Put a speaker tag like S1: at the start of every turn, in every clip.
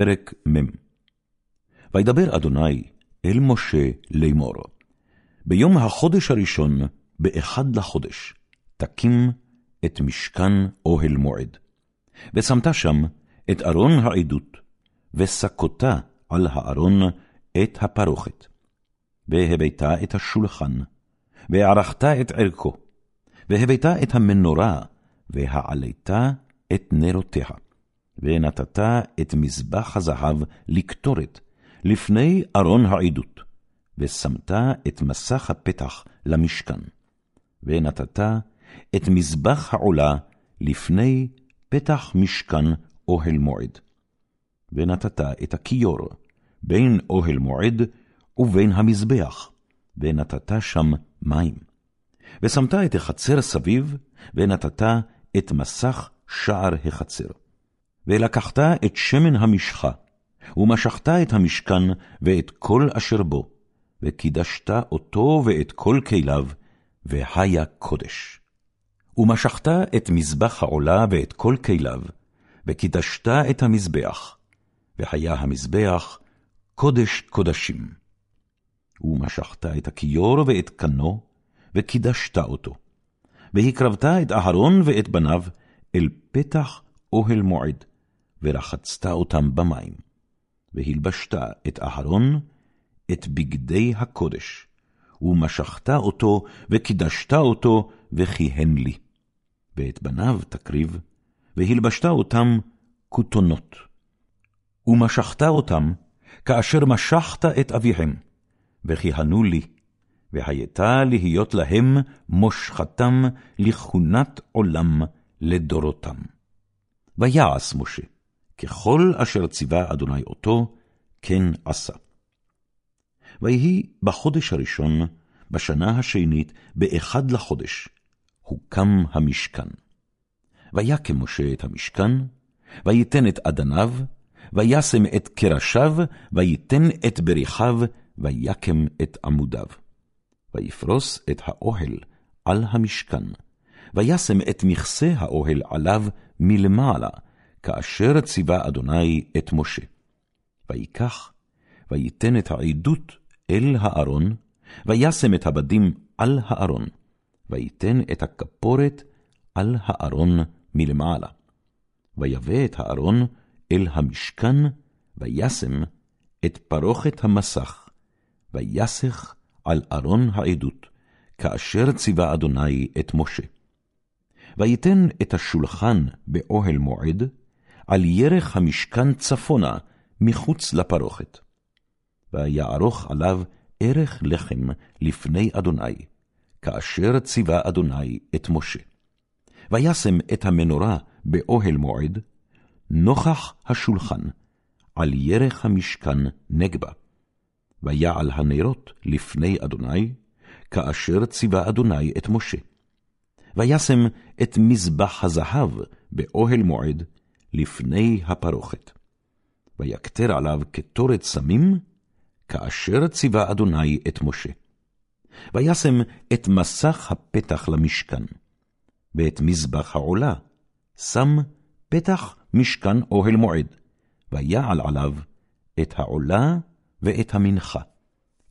S1: פרק מ. וידבר אדוני אל משה לאמור, ביום החודש הראשון, באחד לחודש, תקים את משכן אוהל מועד. ושמת שם את ארון העדות, וסקותה על הארון את הפרוכת. והבאת את השולחן, וערכת את ערכו, והבאת את המנורה, והעלית את נרותיה. ונתת את מזבח הזהב לקטורת לפני ארון העדות, ושמת את מסך הפתח למשכן. ונתת את מזבח העולה לפני פתח משכן אוהל מועד. ונתת את הכיור בין אוהל מועד ובין המזבח, ונתת שם מים. ושמת את החצר סביב, ונתת את מסך שער החצר. ולקחת את שמן המשחה, ומשכת את המשכן ואת כל אשר בו, וקידשת אותו ואת כל כליו, והיה קודש. ומשכת את מזבח העולה ואת כל כליו, וקידשת את המזבח, והיה המזבח קודש קודשים. ומשכת את הכיור ואת קנו, וקידשת אותו. והקרבת את אהרון ואת בניו אל פתח אוהל מועד, ורחצת אותם במים. והלבשת את אהרון, את בגדי הקודש, ומשכת אותו, וקידשת אותו, וכיהן לי. ואת בניו תקריב, והלבשת אותם כותונות. ומשכת אותם, כאשר משכת את אביהם, וכיהנו לי, והייתה להיות להם מושכתם לכהונת עולם לדורותם. ויעש משה, ככל אשר ציווה אדוני אותו, כן עשה. ויהי בחודש הראשון, בשנה השנית, באחד לחודש, הוקם המשכן. ויקם משה את המשכן, ויתן את אדניו, וישם את קרשיו, ויתן את בריחיו, ויקם את עמודיו. ויפרוס את האוהל על המשכן, וישם את מכסה האוהל עליו מלמעלה, כאשר ציווה אדוני את משה. ויקח, ויתן את העדות אל הארון, וישם את הבדים על הארון, ויתן את הכפורת על הארון מלמעלה. ויבא את הארון אל המשכן, וישם את פרוכת המסך, ויסך על ארון העדות, כאשר ציווה אדוני את משה. ויתן את השולחן באוהל מועד, על ירך המשכן צפונה, מחוץ לפרוכת. ויערוך עליו ערך לחם לפני אדוני, כאשר ציווה אדוני את משה. וישם את המנורה באוהל מועד, נוכח השולחן, על ירך המשכן נגבה. ויעל הנרות לפני אדוני, כאשר ציווה אדוני את משה. וישם את מזבח הזהב באוהל מועד לפני הפרוכת. ויקטר עליו קטורת סמים, כאשר ציווה אדוני את משה. וישם את מסך הפתח למשכן, ואת מזבח העולה, שם פתח משכן אוהל מועד, ויעל עליו את העולה ואת המנחה,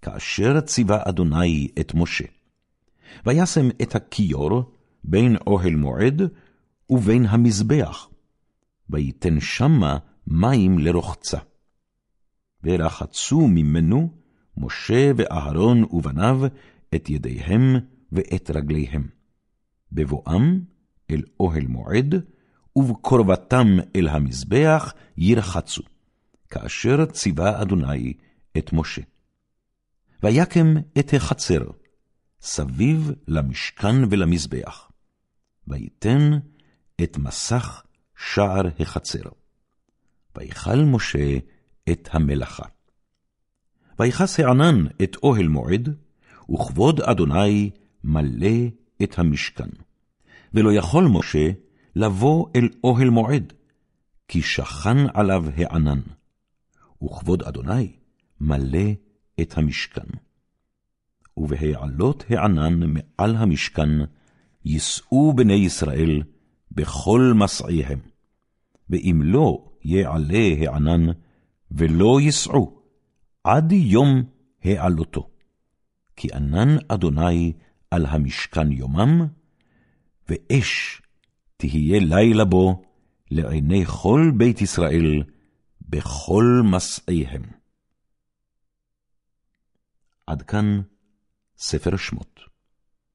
S1: כאשר ציווה אדוני את משה. וישם את הכיור בין אוהל מועד ובין המזבח, ויתן שמה מים לרוחצה. ורחצו ממנו משה ואהרון ובניו את ידיהם ואת רגליהם. בבואם אל אוהל מועד, ובקרבתם אל המזבח ירחצו, כאשר ציווה אדוני את משה. ויקם את החצר, סביב למשכן ולמזבח, ויתן את מסך שער החצר. ויכל משה את המלאכה. ויכס הענן את אוהל מועד, וכבוד אדוני מלא את המשכן. ולא יכול משה לבוא אל אוהל מועד, כי שכן עליו הענן, וכבוד אדוני מלא את המשכן. ובהעלות הענן מעל המשכן, יישאו בני ישראל בכל מסעיהם. ואם לא יעלה הענן, ולא ייסעו עד יום העלותו. כי ענן אדוני על המשכן יומם, ואש תהיה לילה בו לעיני כל בית ישראל בכל מסעיהם. עד כאן ספר שמות.